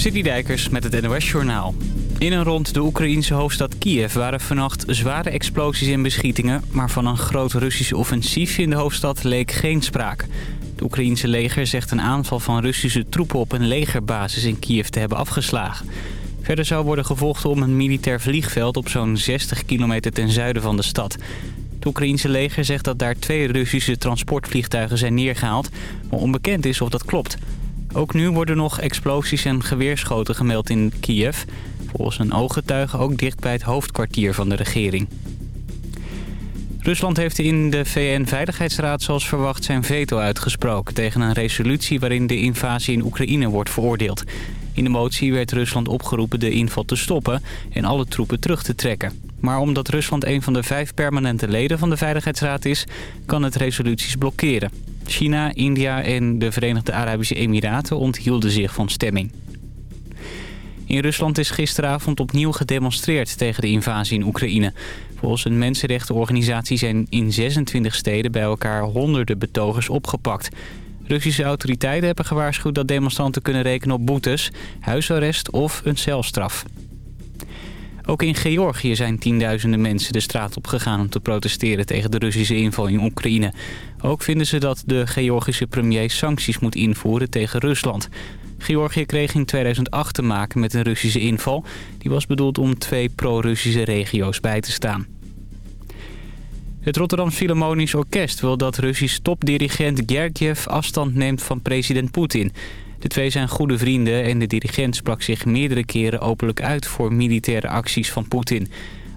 Dijkers met het NOS Journaal. In en rond de Oekraïense hoofdstad Kiev waren vannacht zware explosies en beschietingen... maar van een groot Russisch offensief in de hoofdstad leek geen sprake. Het Oekraïense leger zegt een aanval van Russische troepen op een legerbasis in Kiev te hebben afgeslagen. Verder zou worden gevochten om een militair vliegveld op zo'n 60 kilometer ten zuiden van de stad. Het Oekraïense leger zegt dat daar twee Russische transportvliegtuigen zijn neergehaald... maar onbekend is of dat klopt... Ook nu worden nog explosies en geweerschoten gemeld in Kiev. Volgens een ooggetuige ook dicht bij het hoofdkwartier van de regering. Rusland heeft in de VN-veiligheidsraad zoals verwacht zijn veto uitgesproken... tegen een resolutie waarin de invasie in Oekraïne wordt veroordeeld. In de motie werd Rusland opgeroepen de inval te stoppen en alle troepen terug te trekken. Maar omdat Rusland een van de vijf permanente leden van de Veiligheidsraad is... kan het resoluties blokkeren. China, India en de Verenigde Arabische Emiraten onthielden zich van stemming. In Rusland is gisteravond opnieuw gedemonstreerd tegen de invasie in Oekraïne. Volgens een mensenrechtenorganisatie zijn in 26 steden bij elkaar honderden betogers opgepakt. Russische autoriteiten hebben gewaarschuwd dat demonstranten kunnen rekenen op boetes, huisarrest of een celstraf. Ook in Georgië zijn tienduizenden mensen de straat op gegaan om te protesteren tegen de Russische inval in Oekraïne. Ook vinden ze dat de Georgische premier sancties moet invoeren tegen Rusland. Georgië kreeg in 2008 te maken met een Russische inval. Die was bedoeld om twee pro-Russische regio's bij te staan. Het Rotterdam Philharmonisch Orkest wil dat Russisch topdirigent Gergiev afstand neemt van president Poetin. De twee zijn goede vrienden en de dirigent sprak zich meerdere keren openlijk uit voor militaire acties van Poetin.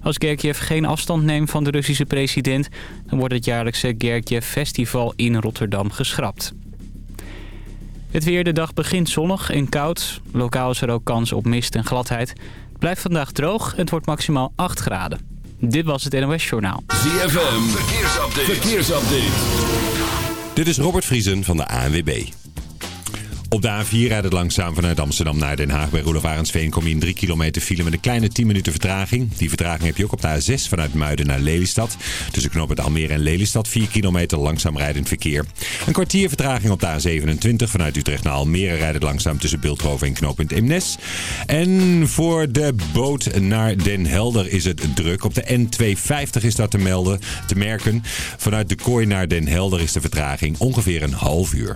Als Gergiev geen afstand neemt van de Russische president... dan wordt het jaarlijkse Gergiev Festival in Rotterdam geschrapt. Het weer de dag begint zonnig en koud. Lokaal is er ook kans op mist en gladheid. Het blijft vandaag droog en het wordt maximaal 8 graden. Dit was het NOS Journaal. ZFM, verkeersupdate. verkeersupdate. Dit is Robert Vriesen van de ANWB. Op de A4 rijdt het langzaam vanuit Amsterdam naar Den Haag. Bij Roelof Arendsveen kom je in 3 kilometer file met een kleine 10 minuten vertraging. Die vertraging heb je ook op de A6 vanuit Muiden naar Lelystad. Tussen knooppunt Almere en Lelystad 4 kilometer langzaam rijdend verkeer. Een kwartier vertraging op de A27 vanuit Utrecht naar Almere rijdt het langzaam tussen Beeldhoven en knooppunt Eemnes. En voor de boot naar Den Helder is het druk. Op de N250 is dat te melden, te merken. Vanuit de kooi naar Den Helder is de vertraging ongeveer een half uur.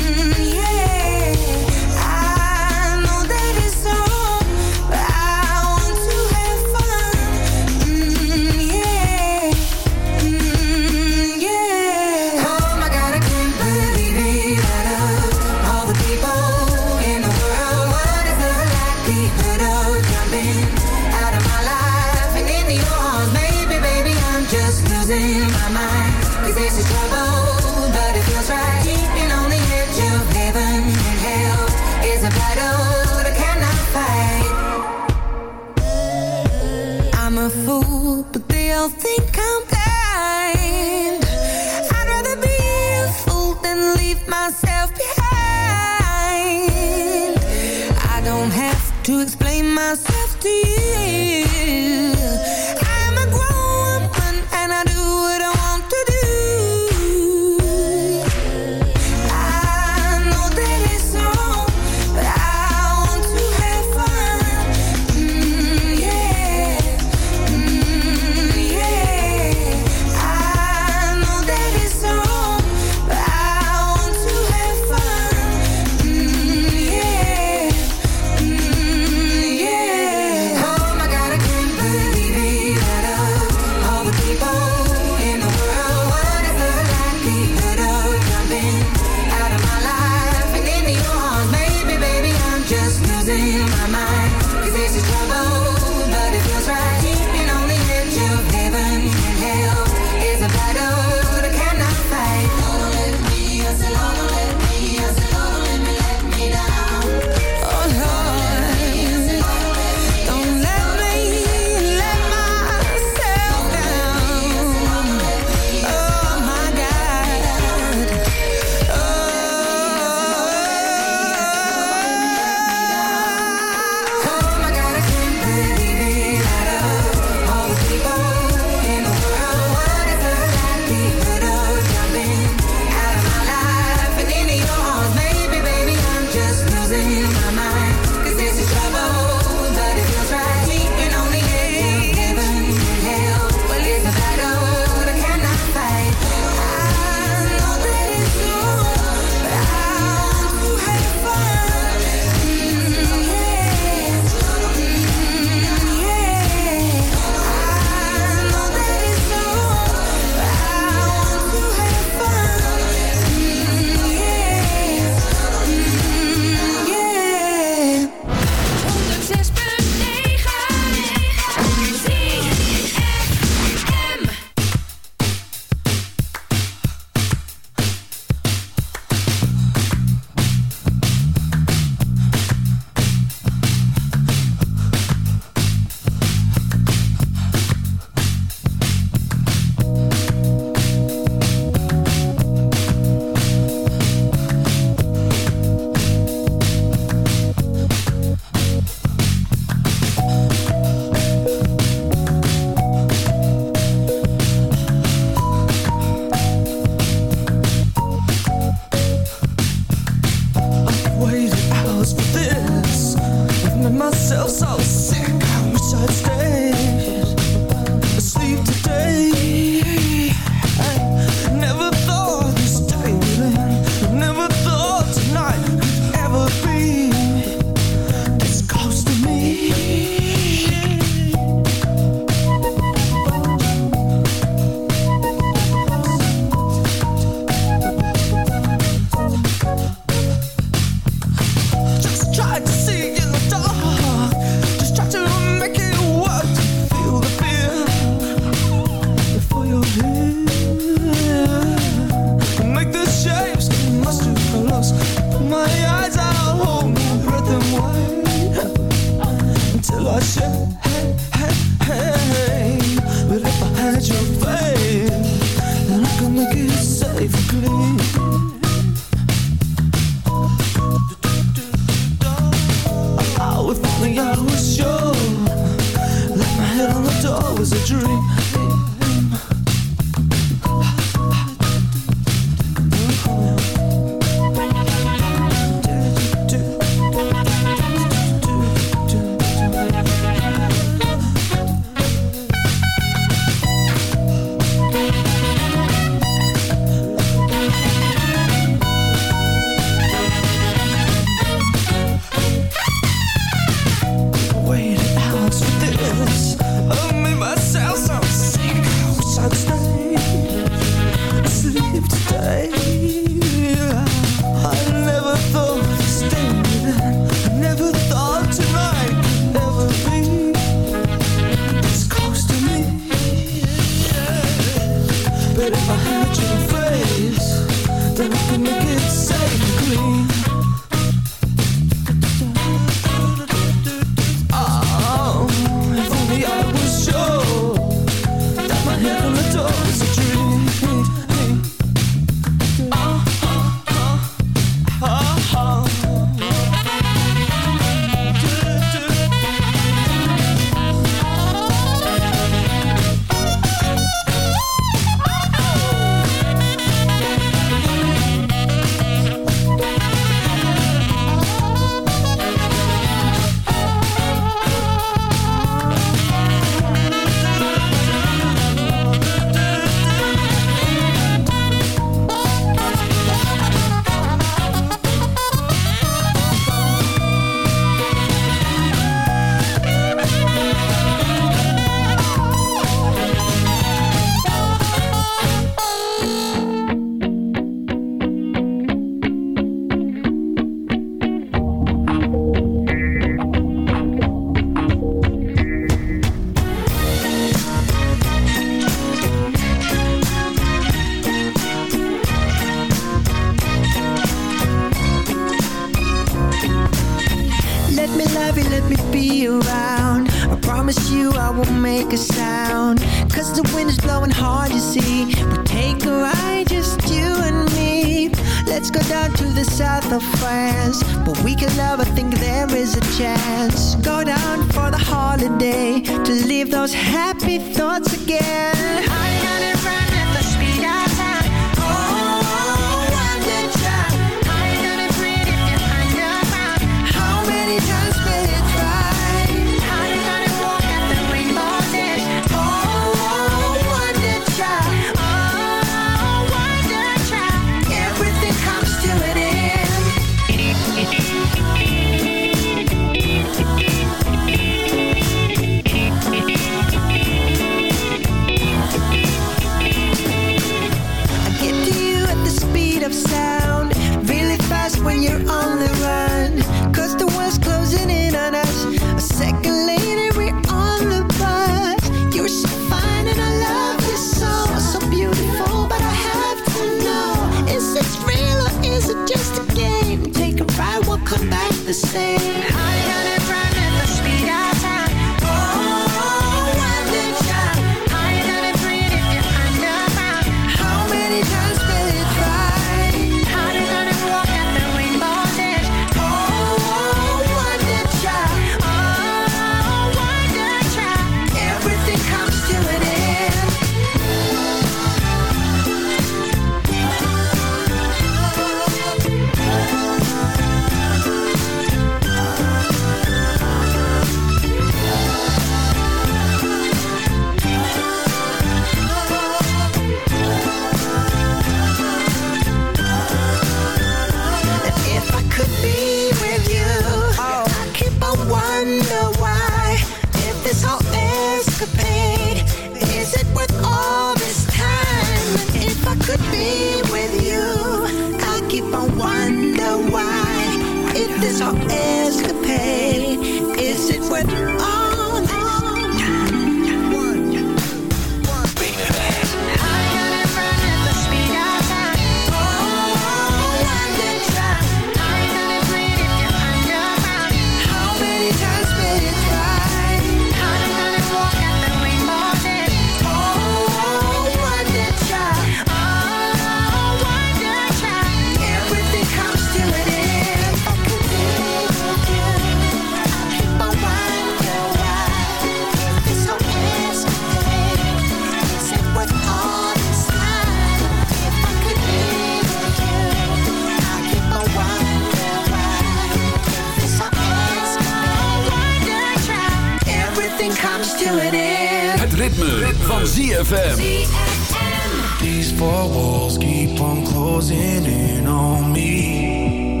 ZFM. These four walls keep on closing in on me.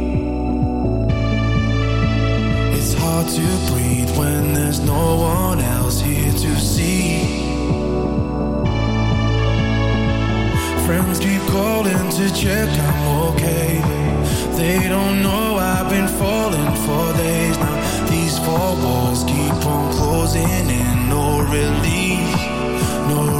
It's hard to breathe when there's no one else here to see. Friends keep calling to check I'm okay. They don't know I've been falling for days now. These four walls keep on closing in, no relief, no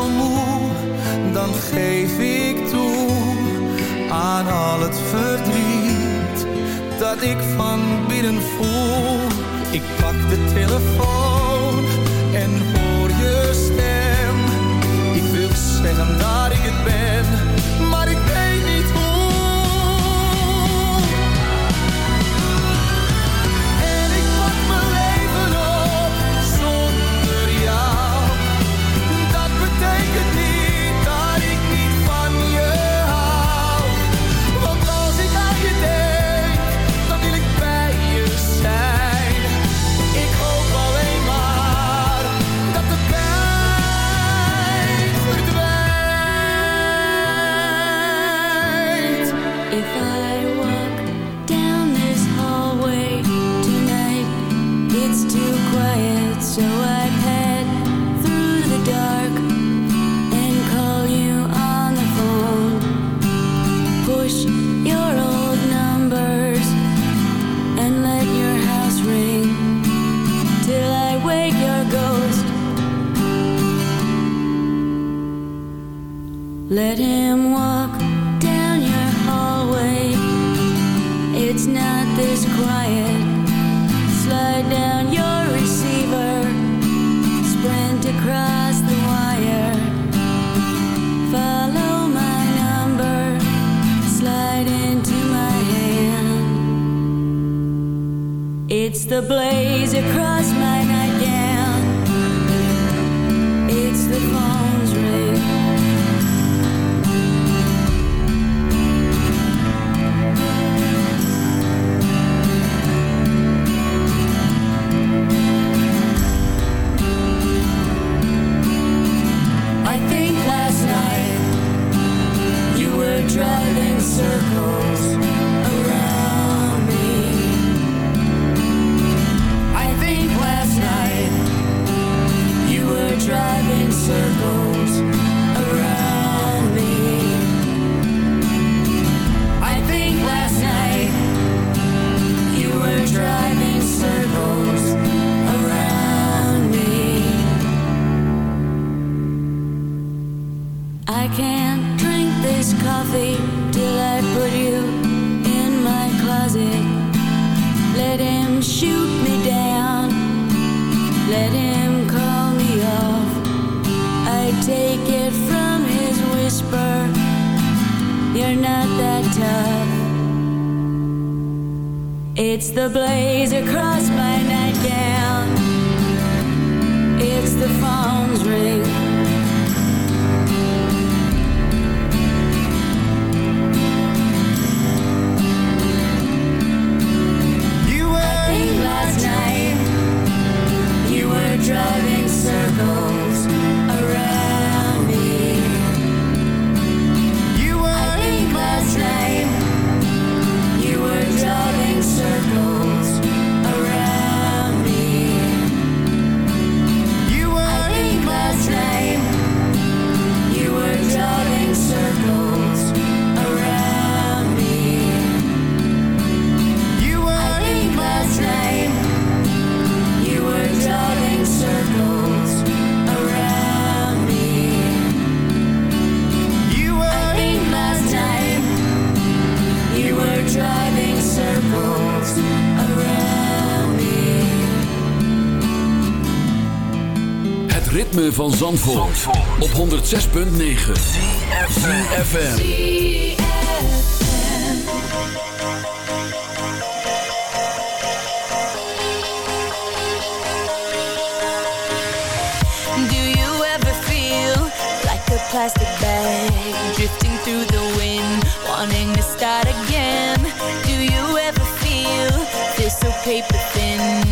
moe, dan geef ik toe aan al het verdriet dat ik van binnen voel. Ik pak de telefoon en hoor je stem. Ik wil zeggen dat ik het ben the blade. ritme van Zandvoort, Zandvoort. op 106.9 CFFM Do you ever feel like a plastic bag Drifting through the wind, wanting to start again? Do you ever feel this so paper thin?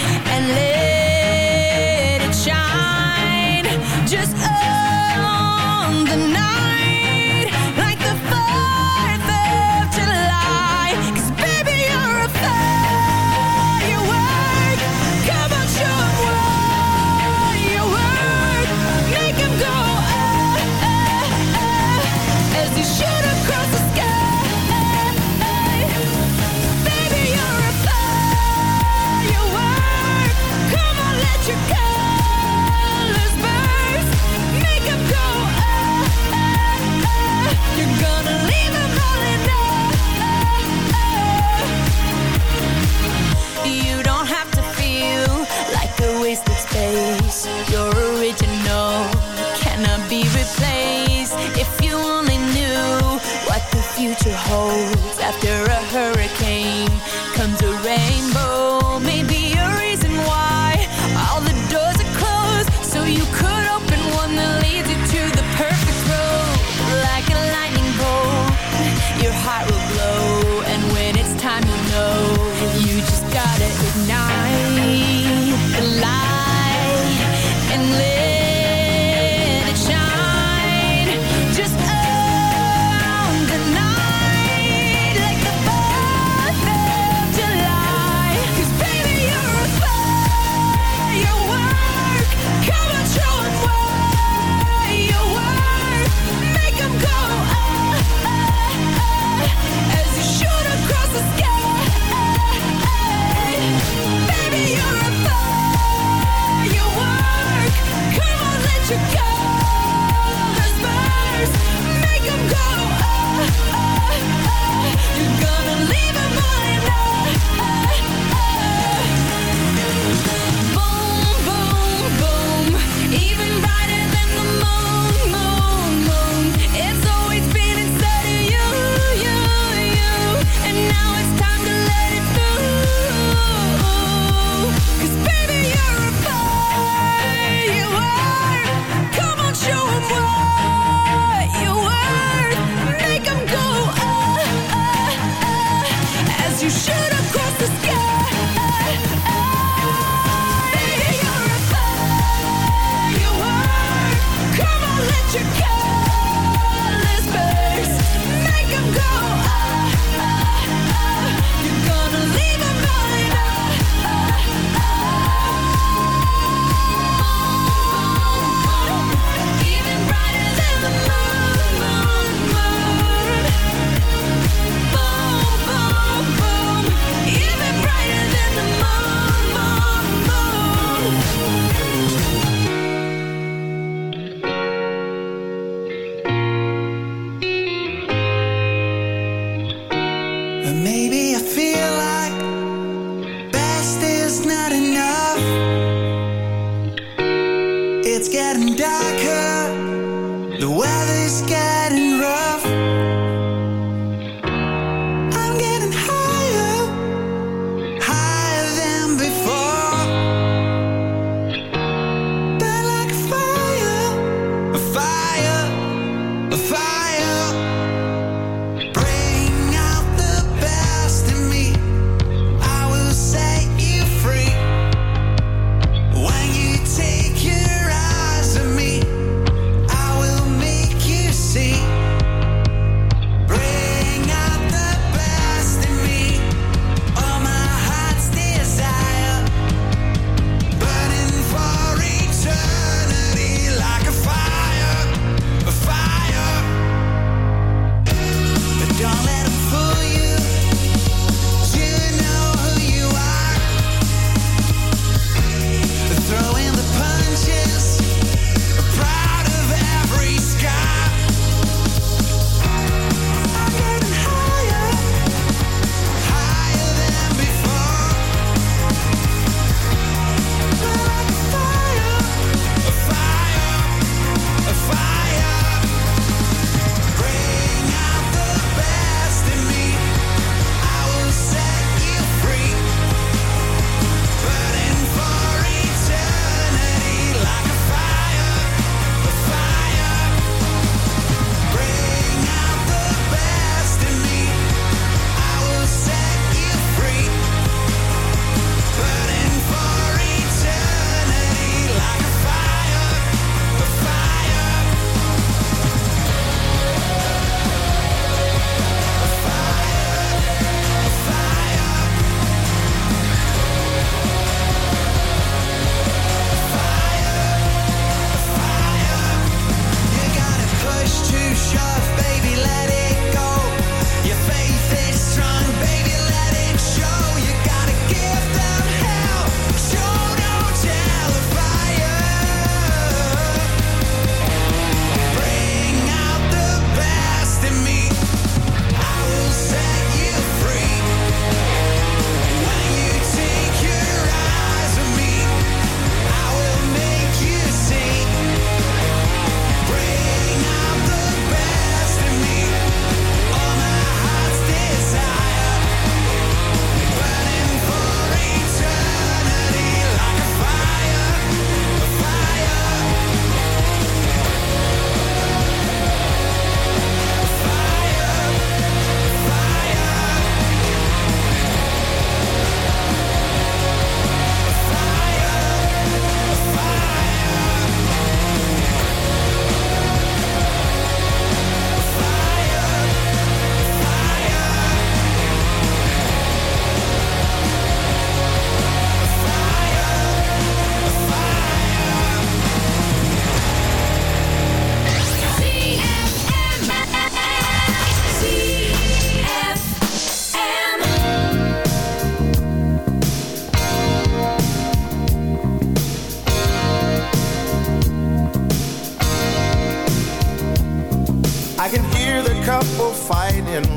future holds after a hurricane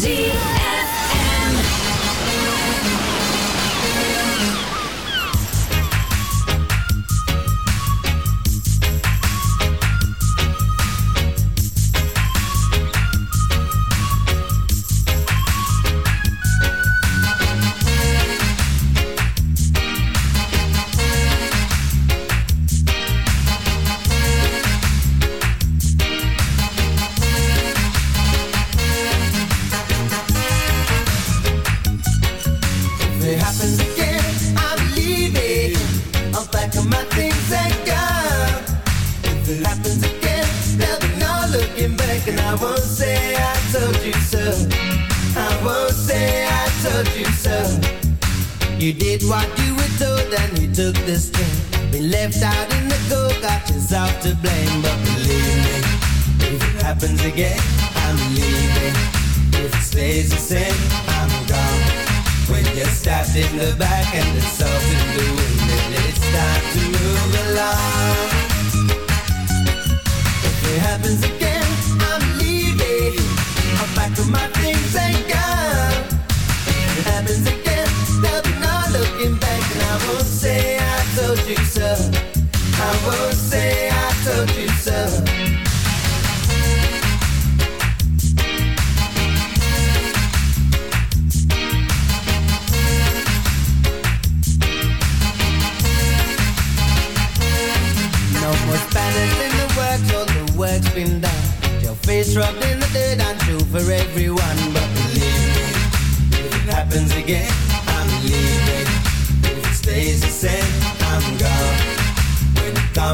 Zie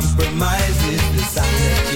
compromises is the